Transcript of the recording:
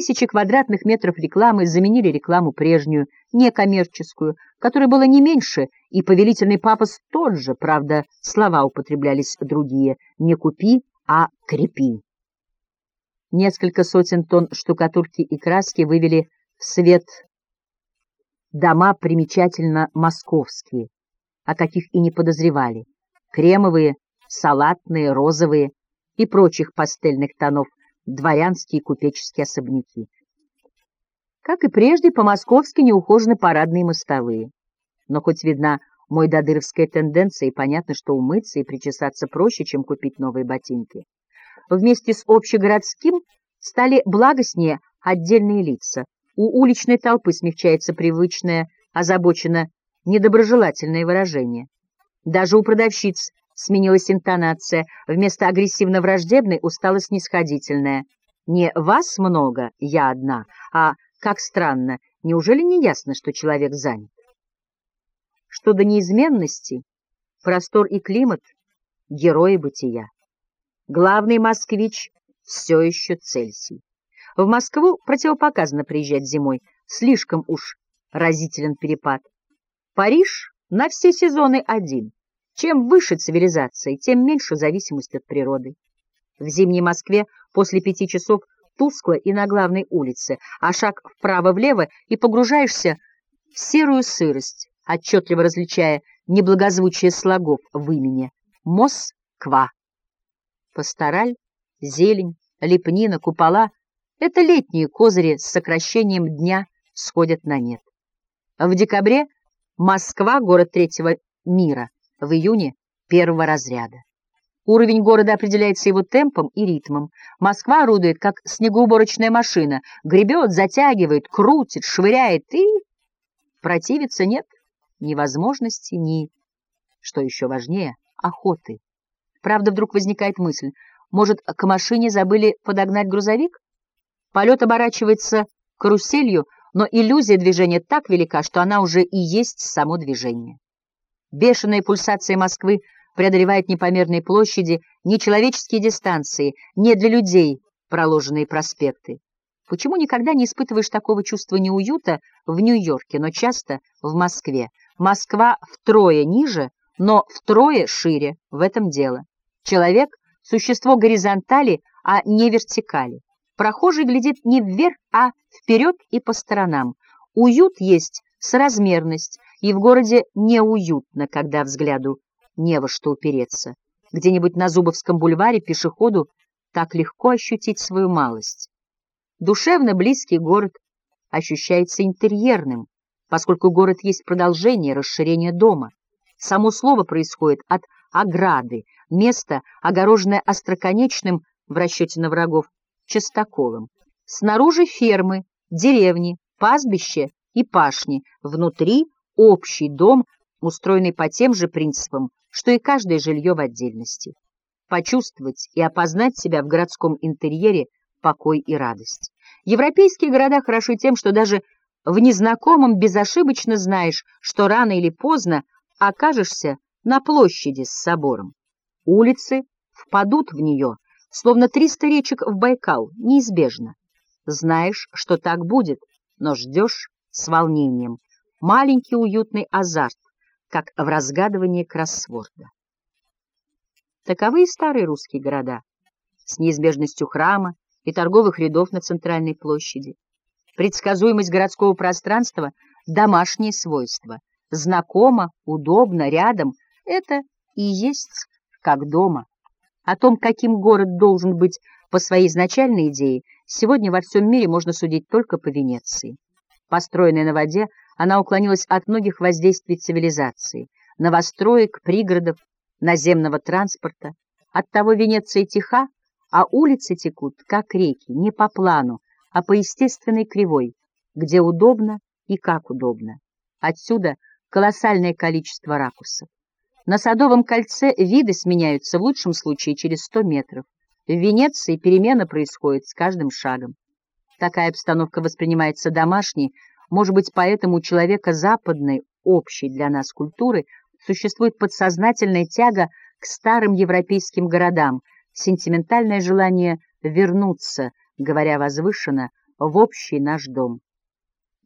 Тысячи квадратных метров рекламы заменили рекламу прежнюю, некоммерческую, которая была не меньше, и повелительный пафос тот же, правда, слова употреблялись другие «не купи», а «крепи». Несколько сотен тонн штукатурки и краски вывели в свет дома примечательно московские, о каких и не подозревали, кремовые, салатные, розовые и прочих пастельных тонов дворянские купеческие особняки. Как и прежде, по-московски неухожены парадные мостовые. Но хоть видна мой додыровская тенденция, и понятно, что умыться и причесаться проще, чем купить новые ботинки. Вместе с общегородским стали благостнее отдельные лица. У уличной толпы смягчается привычное, озабочено недоброжелательное выражение. Даже у продавщиц сменилась интонация, вместо агрессивно-враждебной устала снисходительная. Не «вас много, я одна», а «как странно, неужели не ясно, что человек занят?» Что до неизменности, простор и климат — герои бытия. Главный москвич все еще Цельсий. В Москву противопоказано приезжать зимой, слишком уж разителен перепад. Париж на все сезоны один. Чем выше цивилизация, тем меньше зависимость от природы. В зимней Москве после пяти часов тускло и на главной улице, а шаг вправо-влево и погружаешься в серую сырость, отчетливо различая неблагозвучие слогов в имени Москва. Пастораль, зелень, лепнина, купола — это летние козыри с сокращением дня сходят на нет. В декабре Москва — город третьего мира, в июне — первого разряда. Уровень города определяется его темпом и ритмом. Москва орудует, как снегоуборочная машина, гребет, затягивает, крутит, швыряет и... Противиться нет ни возможности, ни, что еще важнее, охоты. Правда, вдруг возникает мысль, может, к машине забыли подогнать грузовик? Полет оборачивается каруселью, но иллюзия движения так велика, что она уже и есть само движение. Бешеная пульсация Москвы преодолевает непомерные площади, нечеловеческие дистанции, не для людей проложенные проспекты. Почему никогда не испытываешь такого чувства неуюта в Нью-Йорке, но часто в Москве? Москва втрое ниже, но втрое шире, в этом дело. Человек — существо горизонтали, а не вертикали. Прохожий глядит не вверх, а вперед и по сторонам. Уют есть соразмерность, и в городе неуютно, когда взгляду не во что упереться. Где-нибудь на Зубовском бульваре пешеходу так легко ощутить свою малость. Душевно близкий город ощущается интерьерным, поскольку город есть продолжение, расширение дома. Само слово происходит от ограды, место, огороженное остроконечным в расчете на врагов частоколом. Снаружи фермы, деревни, пастбище и пашни, внутри общий дом, устроенный по тем же принципам, что и каждое жилье в отдельности. Почувствовать и опознать себя в городском интерьере покой и радость. Европейские города хороши тем, что даже в незнакомом безошибочно знаешь, что рано или поздно окажешься на площади с собором. Улицы впадут в нее, словно триста речек в Байкал, неизбежно. Знаешь, что так будет, но ждешь с волнением. Маленький уютный азарт, как в разгадывании кроссворда. Таковы и старые русские города, с неизбежностью храма и торговых рядов на центральной площади. Предсказуемость городского пространства — домашние свойства. Знакомо, удобно, рядом — это и есть как дома. О том, каким город должен быть по своей изначальной идее, сегодня во всем мире можно судить только по Венеции. Построенная на воде, она уклонилась от многих воздействий цивилизации, новостроек, пригородов, наземного транспорта. Оттого Венеция тиха, а улицы текут, как реки, не по плану, а по естественной кривой, где удобно и как удобно. Отсюда колоссальное количество ракурсов. На Садовом кольце виды сменяются в лучшем случае через 100 метров. В Венеции перемена происходит с каждым шагом. Такая обстановка воспринимается домашней, может быть, поэтому у человека западной, общей для нас культуры, существует подсознательная тяга к старым европейским городам, сентиментальное желание вернуться, говоря возвышенно, в общий наш дом.